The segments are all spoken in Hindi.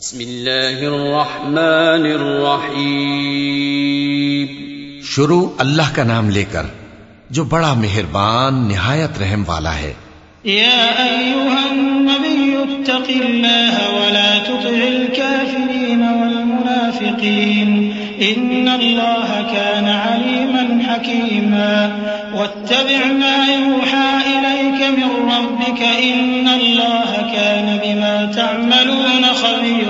बिस्मिल्लाहिर्रहमानिर्रहीम शुरू अल्लाह का नाम लेकर जो बड़ा मेहरबान निहायत रहम वाला है। या अय्युहन्नबिय्युत्तक़िल्लाह वला तुति'ल काफिरीन वल मुनाफिकीन। इन्नल्लाह कान अलीमन हकीमा। वत्तबि' मा यूहा इलैक मिन रब्बिक। इन्नल्लाह कान बिमा तअमलून खबीरा।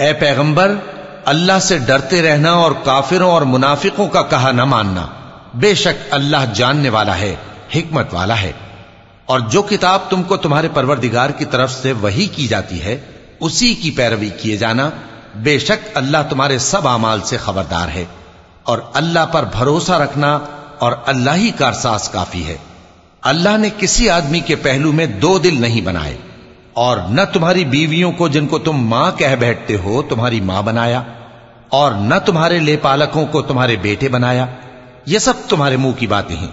ए पैगंबर, अल्लाह से डरते रहना और काफिरों और मुनाफिकों का कहा न मानना। बेशक अल्लाह जानने वाला है, हिकमत वाला है। और जो किताब तुमको तुम्हारे परवरदिगार की तरफ़ से वही की जाती है, उसी की पैरवी किए जाना। बेशक अल्लाह तुम्हारे सब अमाल से खबरदार है। और अल्लाह पर भरोसा रखना और अल्लाह ही कारसाज काफ़ी है। अल्लाह ने किसी आदमी के पहलू में दो दिल नहीं बनाए। और न तुम्हारी बीवियों को जिनको तुम माँ कह बैठते हो, तुम्हारी माँ बनाया, और न तुम्हारे ले पालकों को तुम्हारे बेटे बनाया। ये सब तुम्हारे मुँह की बातें हैं,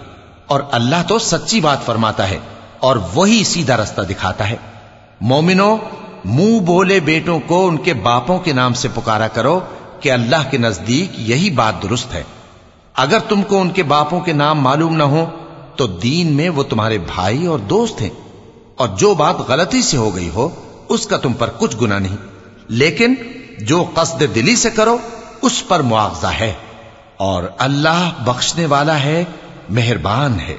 और अल्लाह तो सच्ची बात फरमाता है, और वही सीधा रास्ता दिखाता है। मोमिनो, मुँह बोले बेटों को उनके बापों के नाम से पुकारा करो कि अल्लाह के नज़दीक यही बात दुरुस्त है। अगर तुमको उनके बापों के नाम मालूम ना हो तो दीन में वो तुम्हारे भाई और दोस्त हैं। और जो बात गलती से हो गई हो उसका तुम पर कुछ गुना नहीं लेकिन जो कसद दिली से करो उस पर मुआवजा है और अल्लाह बख्शने वाला है मेहरबान है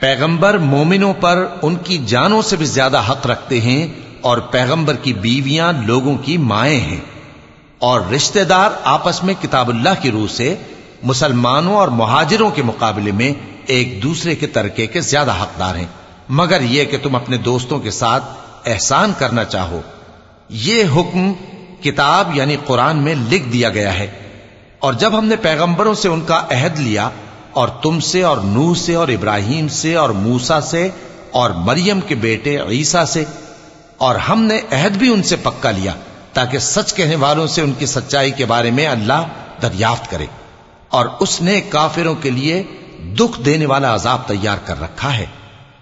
पैगंबर मोमिनों पर उनकी जानों से भी ज्यादा हक रखते हैं और पैगंबर की बीवियां लोगों की माएं हैं और रिश्तेदार आपस में किताबुल्लाह की रूह से मुसलमानों और मुहाजिरों के मुकाबले में एक दूसरे के तरके के ज्यादा हकदार हैं मगर यह कि तुम अपने दोस्तों के साथ एहसान करना चाहो। ये हुक्म किताब यानी कुरान में लिख दिया गया है। और जब हमने पैगंबरों से उनका अहद लिया, और तुमसे, और नूह से, और इब्राहिम से, और मूसा से, और मरियम के बेटे ईसा से, और हमने अहद भी उनसे पक्का लिया, ताकि सच कहने वालों से उनकी सच्चाई के बारे में अल्लाह दरियाफ्त करे, और उसने काफिरों के लिए दुख देने वाला अजाब तैयार कर रखा है।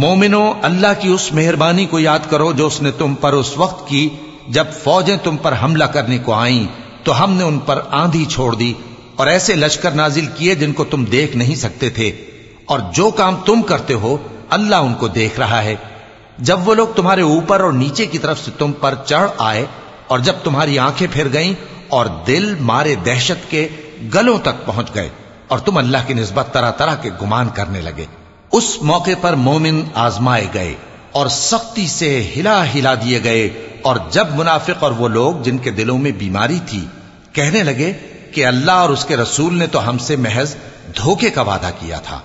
मोमिनो, अल्लाह की उस मेहरबानी को याद करो जो उसने तुम पर उस वक्त की जब फौजें तुम पर हमला करने को आईं तो हमने उन पर आंधी छोड़ दी और ऐसे लश्कर नाजिल किए जिनको तुम देख नहीं सकते थे। और जो काम तुम करते हो, अल्लाह उनको देख रहा है। जब वो लोग तुम्हारे ऊपर और नीचे की तरफ़ से तुम पर चढ़ आए और जब तुम्हारी आँखें फिर गईं और दिल मारे दहशत के गलों तक पहुँच गए और तुम अल्लाह की नस्बत तरह तरह के गुमान करने लगे। उस मौके पर मोमिन आजमाए गए और सख्ती से हिला हिला दिए गए और जब मुनाफिक और वो लोग जिनके दिलों में बीमारी थी, कहने लगे कि अल्लाह और उसके रसूल ने तो हमसे महज धोखे का वादा किया था।